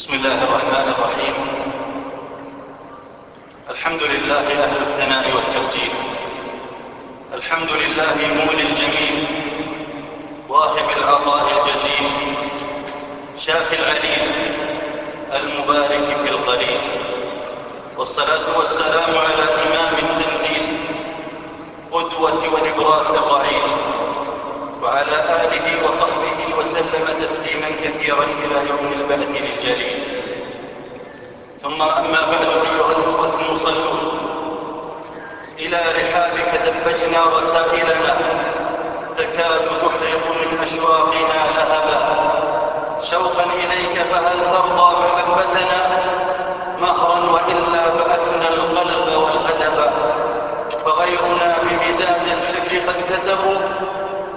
بسم الله الرحمن الرحيم. الحمد لله أهل الثناء والتبجيل الحمد لله مولي الجميل واهب العطاء الجزيل شافي العليل المبارك في القليل. والصلاة والسلام على إمام التنزيل قدوة ونبراس الرعيل. وعلى آله وصحبه وسلم تسليما كثيرا إلى يوم البعث للجليل. ثم أما بعد أيها الأخوة المصلون إلى رحابك دبجنا رسائلنا تكاد تحرق من أشواقنا لهبا. شوقا إليك فهل ترضى محبتنا؟ مهرا وإلا بعثنا القلب والغدب فغيرنا بمداد الحبر قد كتبوا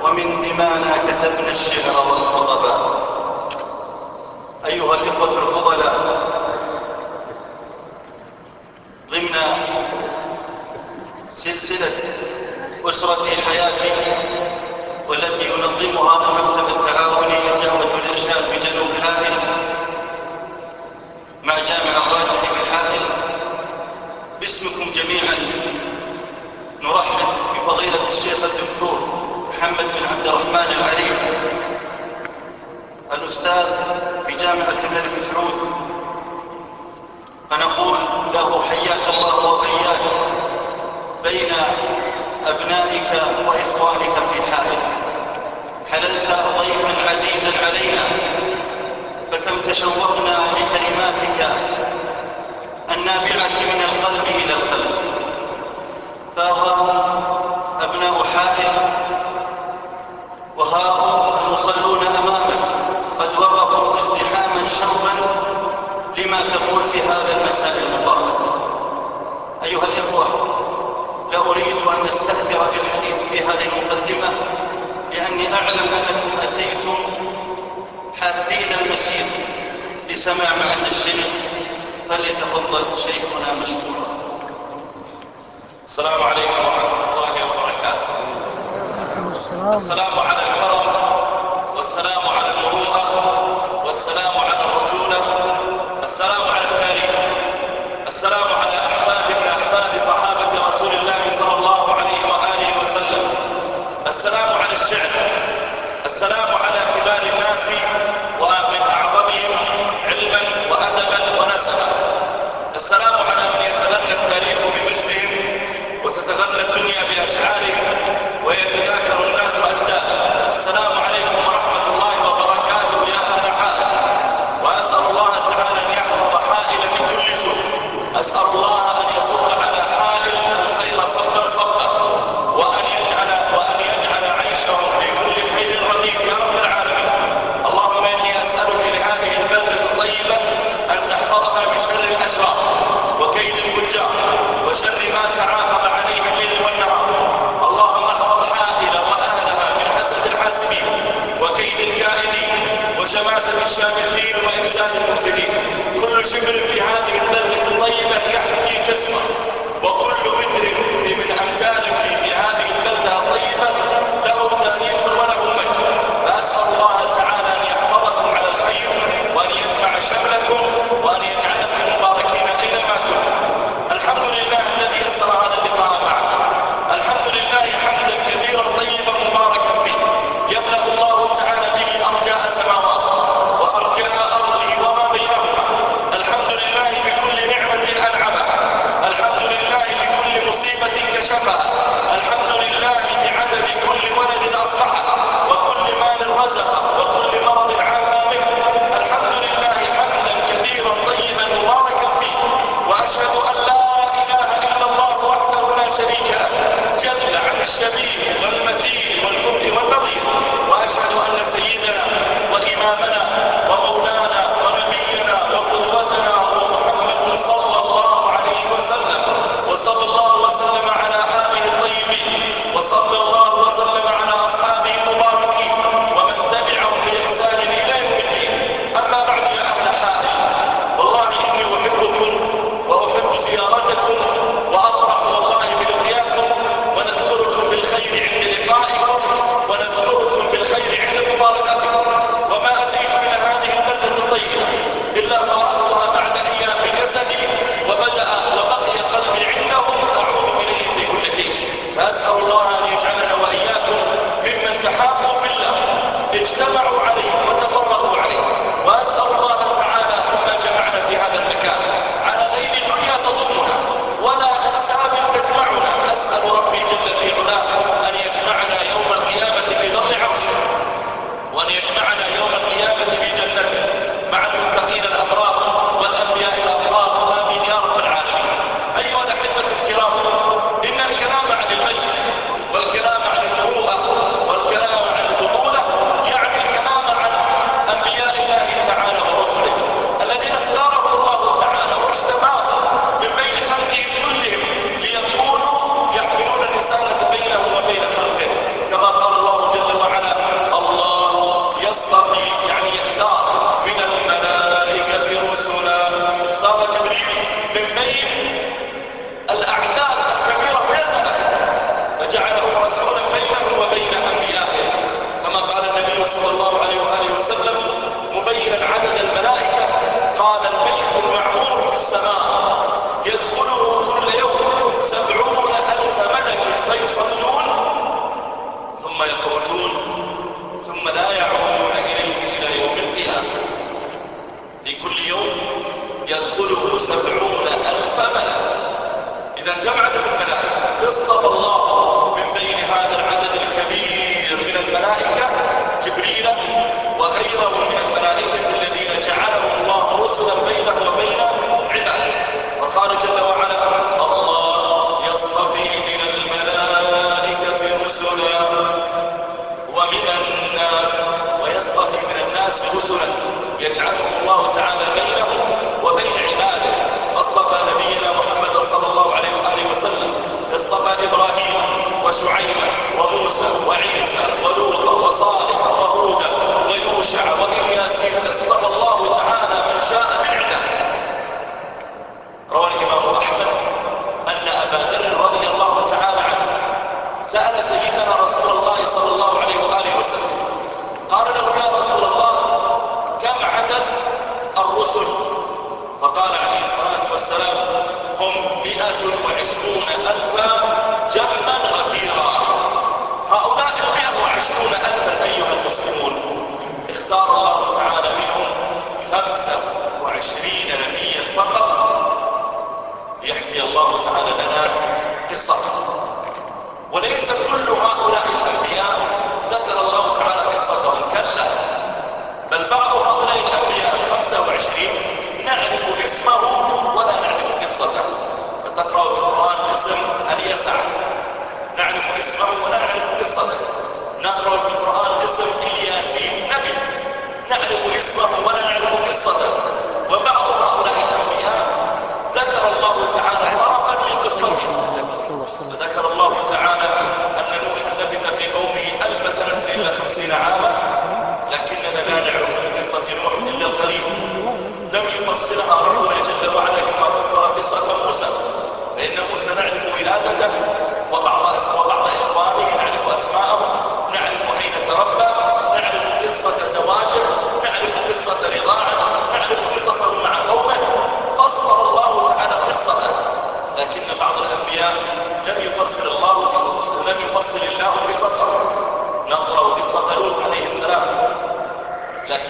ومن دمانا كتبنا الشعر والخطبا أيها الإخوة الفضلاء ضمن سلسلة أسرة حياتي والتي ينظمها المكتب التعاوني للدعوة والإرشاد بجنوب حائل مع جامع الراجح بحائل باسمكم جميعا نرحب بفضيلة الشيخ الدكتور محمد بن عبد الرحمن العريف الأستاذ بجامعة الملك سعود. فنقول له حياك الله وبياك بين أبنائك وإخوانك في حائل. حللت ضيفا عزيزا علينا فكم تشوقنا لكلماتك النابعة من القلب إلى القلب. فها أبناء حائل هم المصلون أمامك قد وقفوا ازدحاما شوقا لما تقول في هذا المساء المبارك. أيها الإخوة لا أريد أن أستهتر بالحديث في هذه المقدمة لأني أعلم أنكم أتيتم حاثين المسير. لسماع معهد الشيخ فليتفضل شيخنا مشكورا. السلام عليكم ورحمة الله وبركاته. السلام على الكرم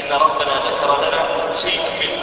لكن ربنا ذكر لنا شيئا منها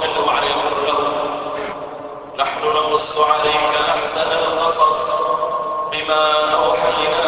جل وعلا يقول له نحن نقص عليك أحسن القصص بما أوحينا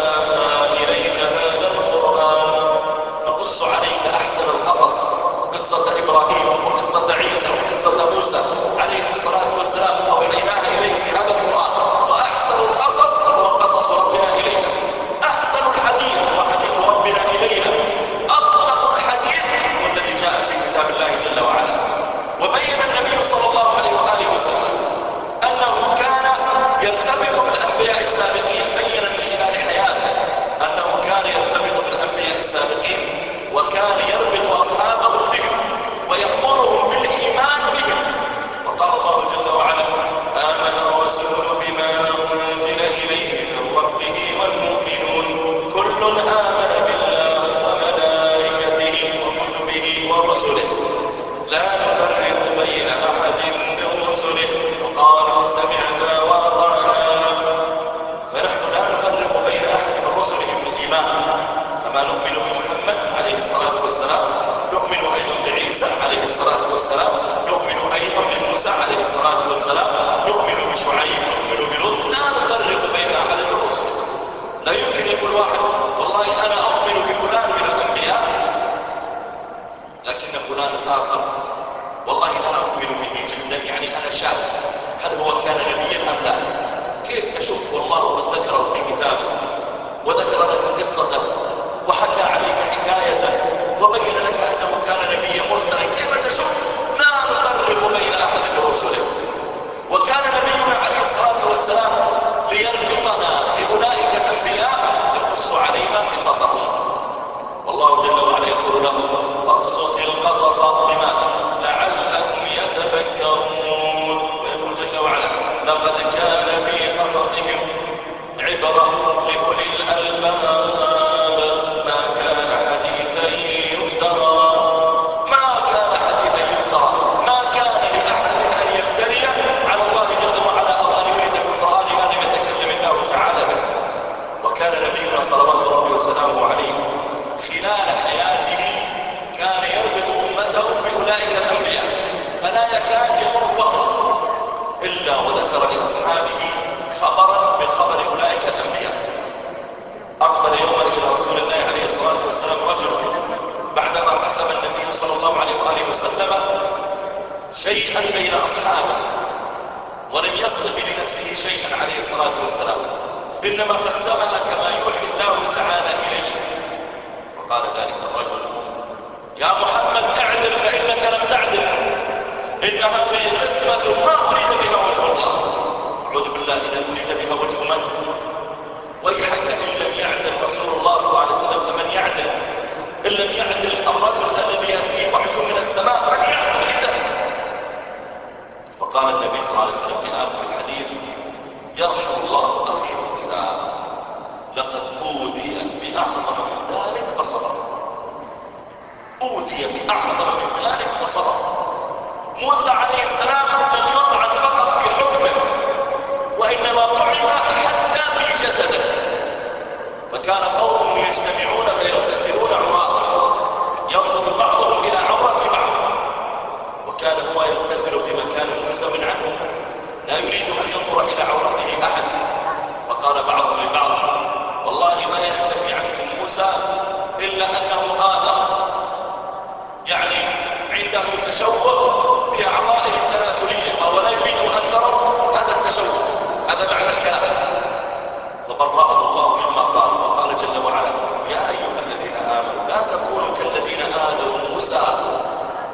برأه الله مما قال وقال جل وعلا يا أيها الذين آمنوا لا تكونوا كالذين آذوا موسى.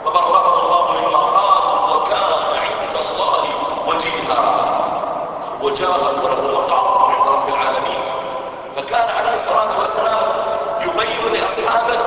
فبرأه الله مما قال وكان عند الله وجيها. وجاه وله مقام عند رب العالمين. فكان عليه الصلاة والسلام يبين لأصحابه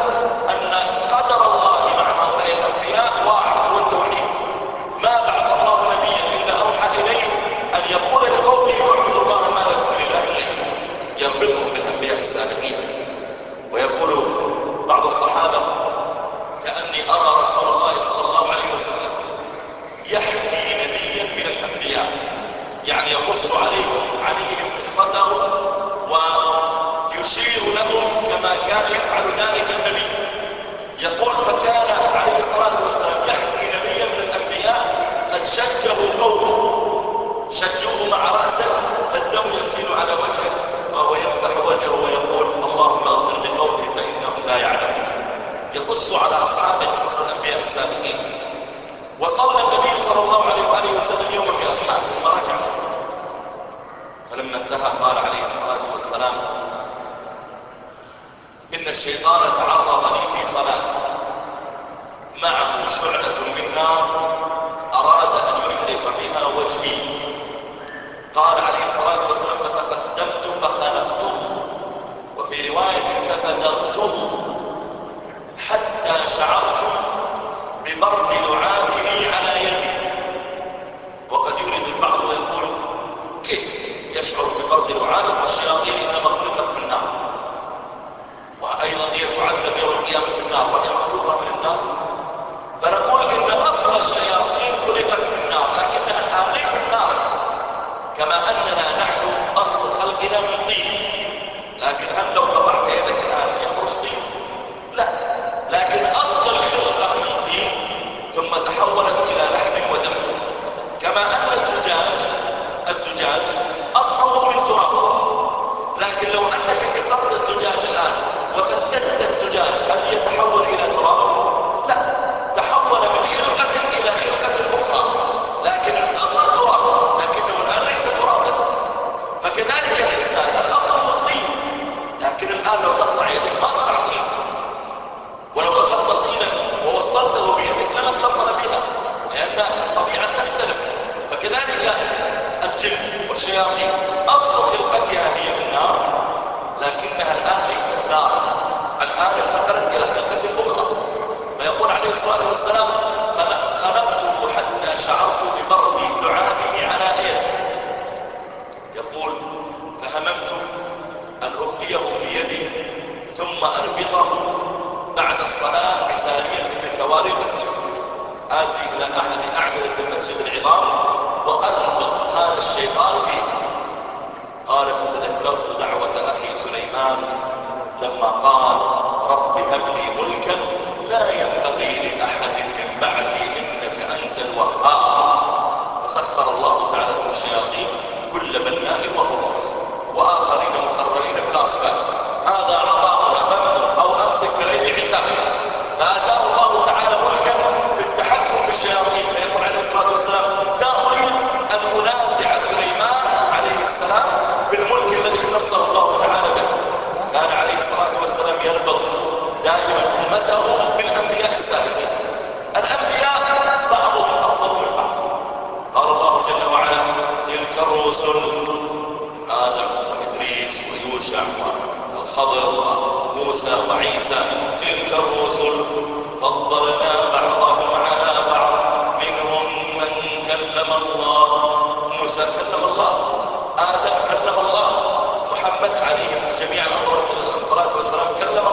الله. حسن كلم الله. آدم كلم الله. محمد عليه جميع الأمر الصلاة والسلام كلم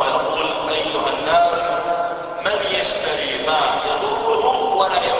ويقول أيها الناس من يشتري ما يضره ولا ينفعه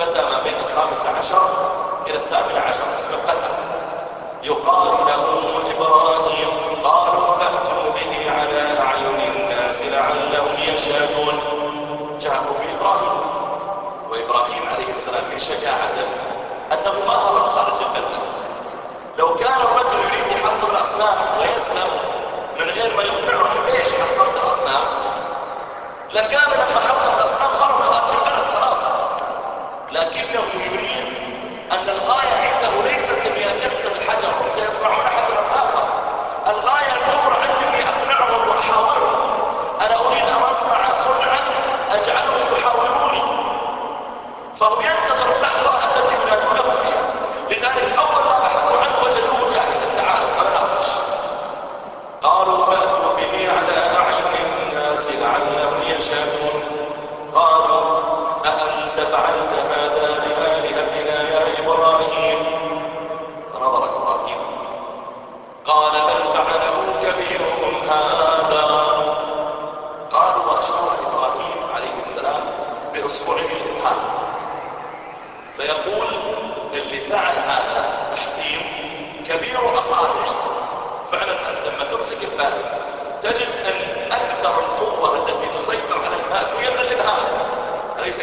فتى ما بين الخامس عشر إلى الثامن عشر اسم القتل يقال له إبراهيم قالوا فأتوا به على أعين الناس لعلهم يشهدون. جاءوا بإبراهيم وإبراهيم عليه السلام من شجاعة أنه ما هرب خارج البلدة لو كان الرجل يريد يحط الأصنام ويسلم من غير ما يقنعهم ليش حطمت الأصنام. لكان لما حقق الأصنام هرب خارج البلدة لكنه يريد أن الغاية عنده ليست أن يكسر الحجر هم سيصنعون حجرا.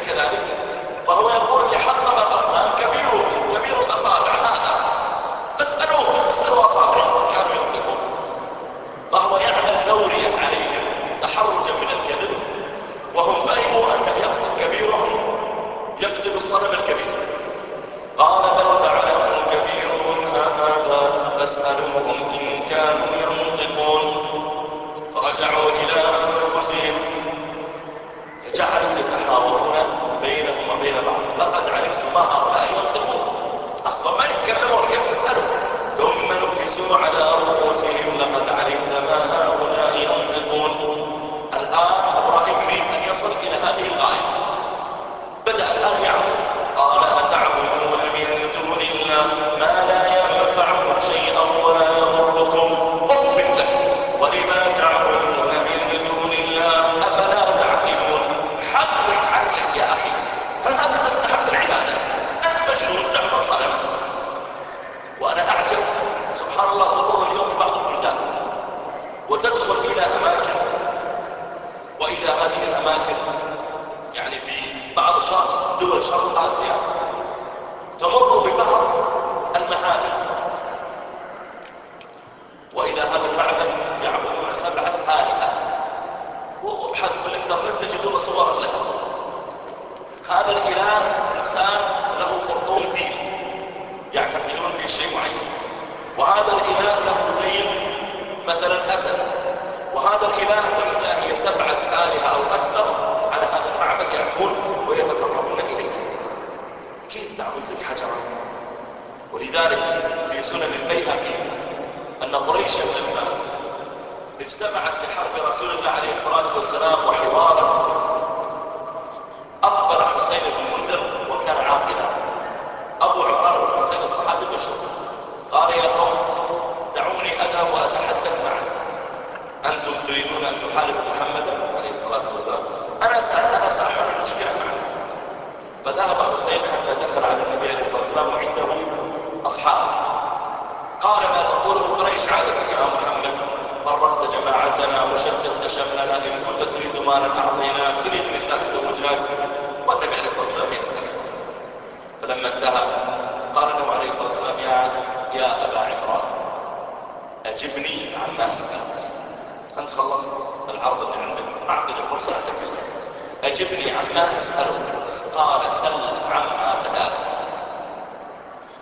كذلك. فهو يقول أجبني عما أسألك قال سل عما بدالك.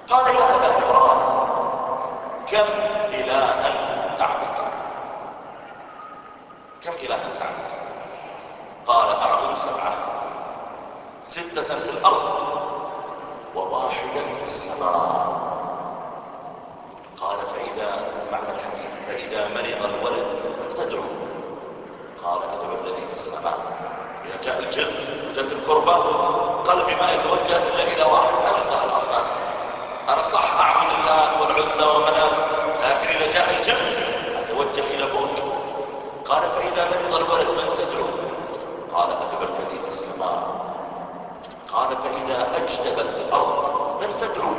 قال يا أبا عمران كم إلها تعبد؟ كم إلها تعبد؟ قال أعبد سبعة ستة في الأرض وواحدا في السماء. قال فإذا معنى الحديث فإذا مرض الولد فتدعو. قال أدعو الذي في السماء. إذا جاء الجد وجاءت الكربة قلبي ما يتوجه إلا إلى واحد أنسى الأصنام. أنا صح أعبد اللات والعزى ومنات لكن إذا جاء الجد أتوجه إلى فوق. قال فإذا مرض الولد من تدعو؟ قال أدعو الذي في السماء. قال فإذا أجدبت الأرض من تدعو؟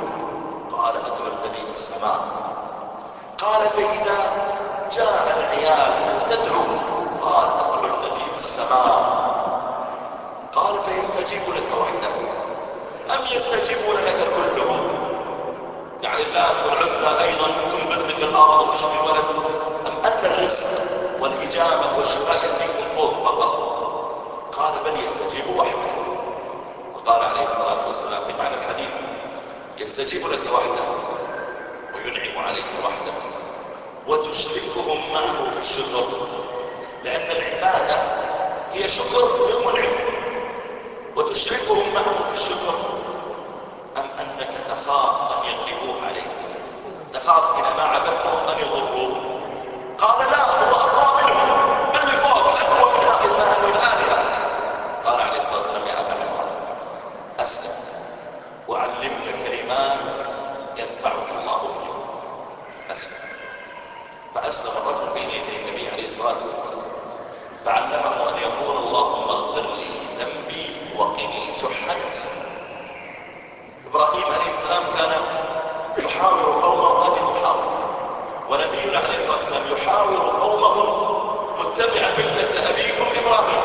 قال أدعو الذي في السماء. قال فإذا جاء العيال من تدعو؟ قال أدعو الذي في السماء. قال فيستجيب لك وحده. أم يستجيبون لك كلهم؟ يعني اللات والعزى أيضا تنبت لك الأرض وتشفي الولد. أم أن الرزق والإجابة والشفاء يستجيب من فوق فقط؟ قال بل يستجيب وحده. وقال عليه الصلاة والسلام في معنى الحديث يستجيب لك وحده وينعم عليك وحده. وتشركهم معه في الشكر لأن العبادة هي شكر للمنعم وتشركهم معه في الشكر. أم أنك تخاف أن يغلبوه عليك؟ تخاف إذا ما عبدتهم أن يضروك؟ قال لا هو أقوى منهم. اللي فوق أقوى من هذه الآلهة. قال عليه الصلاة والسلام يا أبا عمران أسلم. أعلمك كلمات ينفعك الله بها. أسلم. فأسلم الرجل بين يدي النبي عليه الصلاة والسلام. فعلمه أن يقول اللهم اغفر لي ذنبي وقني شح نفسي. إبراهيم عليه السلام كان يحاور قومه هذه المحاورة. ونبينا عليه الصلاة والسلام يحاور قومه متبعا ملة أبيكم إبراهيم.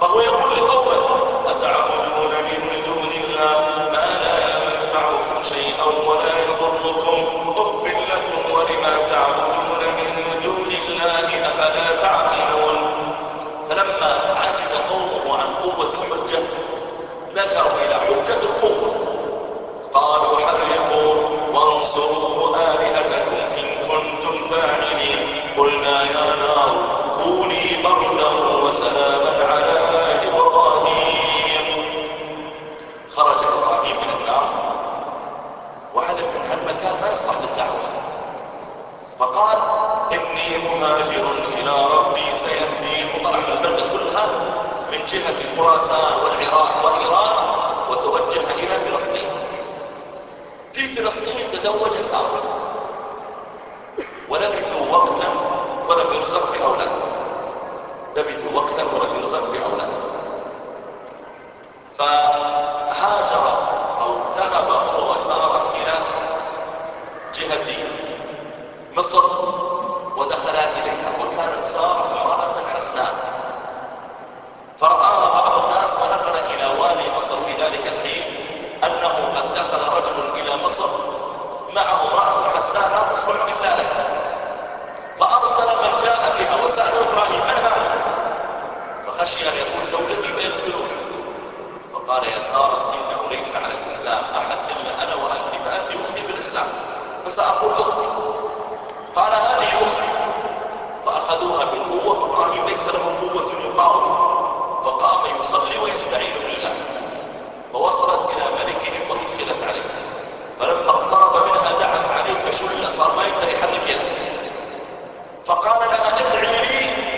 فهو يقول لقومه أتعبدون من دون الله ما لا ينفعكم شيئا ولا يضركم؟ أف لكم ولما تعبدون من دون الله أفلا تعقلون؟ فلما عجز قومه عن قوة الحجة لجأوا إلى حجة القوة. قالوا حرقوا وانصروا آلهتكم إن كنتم فاعلين قلنا يا نار كوني بردا وسلاما على إبراهيم خرج إبراهيم من النار. من هالمكان ما يصلح للدعوة. فقال إني مهاجر إلى ربي سيهدين وطلع من البلدة كلها من جهة خراسان والعراق وإيران وتوجه إلى فلسطين. في فلسطين تزوج سارة. ولبثوا وقتا ولم يرزق بأولاد. لبثوا وقتا ولم يرزق بأولاد. فهاجر أو ذهب هو وسارة إلى جهة مصر ودخلا إليها وكانت سارة امرأة حسناء فرآها بعض الناس ونقل إلى والي مصر في ذلك الحين أنه قد دخل رجل إلى مصر معه امرأة حسناء لا تصلح إلا لك. فأرسل من جاء بها وسأل إبراهيم من هذا؟ فخشي أن يقول زوجتي فيقتلك فقال يا سارة إنه ليس على الإسلام أحد إلا أنا وأنت فأنت أختي في الإسلام. فسأقول أختي. قال هذه أختي. فأخذوها بالقوة وابراهيم ليس لهم قوة يقاوم. فقام يصلي ويستعين بالله. فوصلت إلى ملكهم وأدخلت عليه. فلما اقترب منها دعت عليه فشل صار ما يقدر يحرك يده. فقال لها ادعي لي.